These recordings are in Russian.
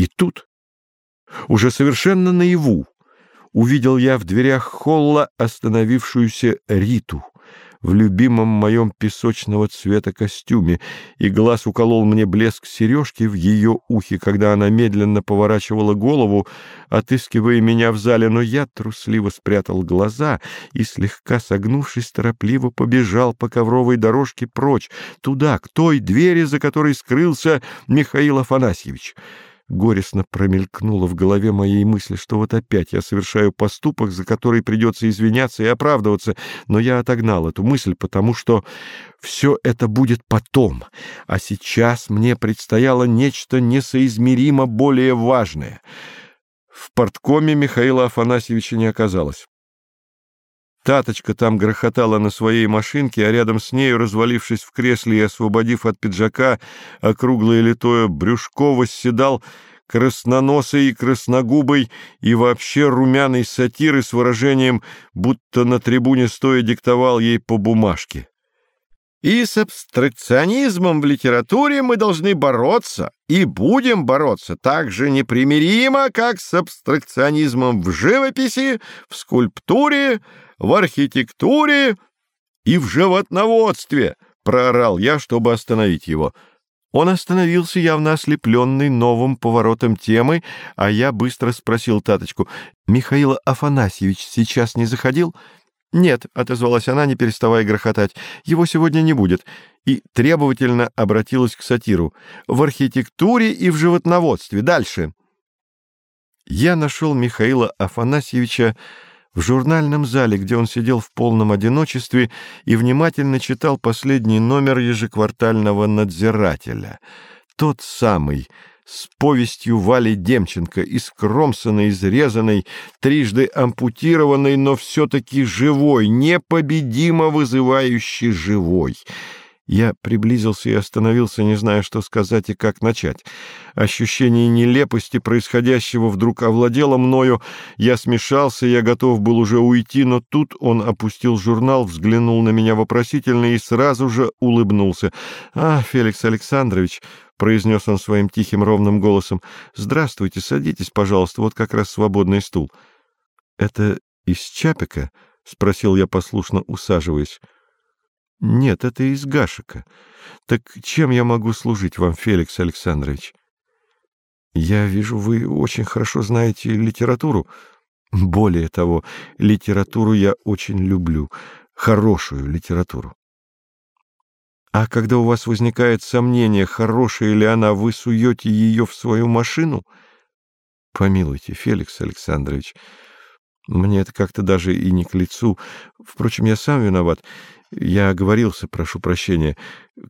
И тут, уже совершенно наяву, увидел я в дверях холла остановившуюся Риту в любимом моем песочного цвета костюме, и глаз уколол мне блеск сережки в ее ухе, когда она медленно поворачивала голову, отыскивая меня в зале, но я трусливо спрятал глаза и, слегка согнувшись, торопливо побежал по ковровой дорожке прочь, туда, к той двери, за которой скрылся Михаил Афанасьевич. Горестно промелькнуло в голове моей мысли, что вот опять я совершаю поступок, за который придется извиняться и оправдываться, но я отогнал эту мысль, потому что все это будет потом, а сейчас мне предстояло нечто несоизмеримо более важное. В порткоме Михаила Афанасьевича не оказалось. Таточка там грохотала на своей машинке, а рядом с нею, развалившись в кресле и освободив от пиджака округлое литое брюшко, восседал красноносый и красногубый и вообще румяный сатиры с выражением, будто на трибуне стоя диктовал ей по бумажке. И с абстракционизмом в литературе мы должны бороться, и будем бороться так же непримиримо, как с абстракционизмом в живописи, в скульптуре, в архитектуре и в животноводстве, проорал я, чтобы остановить его. Он остановился, явно ослепленный новым поворотом темы, а я быстро спросил Таточку, «Михаил Афанасьевич сейчас не заходил?» «Нет», — отозвалась она, не переставая грохотать, — «его сегодня не будет», и требовательно обратилась к сатиру. «В архитектуре и в животноводстве. Дальше». Я нашел Михаила Афанасьевича в журнальном зале, где он сидел в полном одиночестве и внимательно читал последний номер ежеквартального надзирателя. Тот самый, с повестью Вали Демченко, искромсанной, изрезанной, трижды ампутированной, но все-таки живой, непобедимо вызывающий живой — я приблизился и остановился, не зная, что сказать и как начать. Ощущение нелепости происходящего вдруг овладело мною. Я смешался, я готов был уже уйти, но тут он опустил журнал, взглянул на меня вопросительно и сразу же улыбнулся. — А, Феликс Александрович, — произнес он своим тихим ровным голосом, — здравствуйте, садитесь, пожалуйста, вот как раз свободный стул. — Это из Чапика? — спросил я послушно, усаживаясь. Нет, это из Гашика. Так чем я могу служить вам, Феликс Александрович? Я вижу, вы очень хорошо знаете литературу. Более того, литературу я очень люблю, хорошую литературу. А когда у вас возникает сомнение, хорошая ли она, вы суете ее в свою машину? Помилуйте, Феликс Александрович, мне это как-то даже и не к лицу. Впрочем, я сам виноват. Я оговорился, прошу прощения.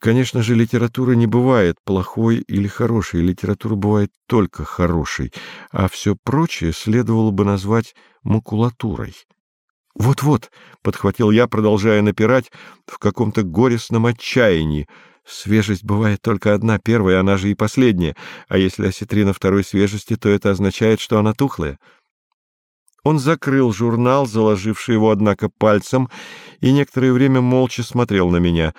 Конечно же, литература не бывает плохой или хорошей, литература бывает только хорошей, а все прочее следовало бы назвать макулатурой. «Вот-вот», — подхватил я, продолжая напирать в каком-то горестном отчаянии, Свежесть бывает только одна, первая, она же и последняя, а если осетрина второй свежести, то это означает, что она тухлая. Он закрыл журнал, заложивший его, однако, пальцем, и некоторое время молча смотрел на меня,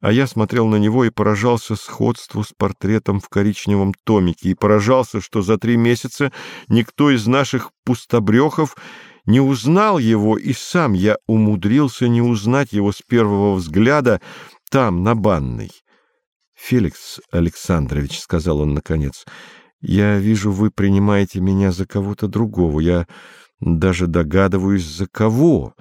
а я смотрел на него и поражался сходству с портретом в коричневом томике, и поражался, что за три месяца никто из наших пустобрехов не узнал его, и сам я умудрился не узнать его с первого взгляда там, на банной. — Феликс Александрович, — сказал он наконец, — я вижу, вы принимаете меня за кого-то другого. Я даже догадываюсь, за кого.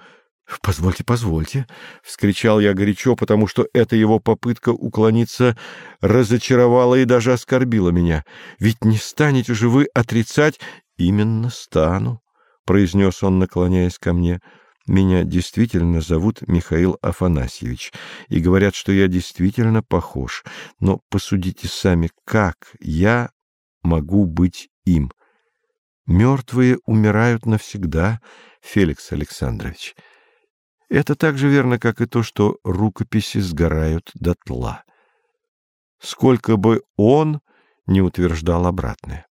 — Позвольте, позвольте, — вскричал я горячо, потому что эта его попытка уклониться разочаровала и даже оскорбила меня. — Ведь не станете же вы отрицать... — Именно стану, — произнес он, наклоняясь ко мне. — Меня действительно зовут Михаил Афанасьевич, и говорят, что я действительно похож. Но посудите сами, как я могу быть им? Мертвые умирают навсегда, Феликс Александрович. Это так же верно, как и то, что рукописи сгорают дотла. Сколько бы он не утверждал обратное.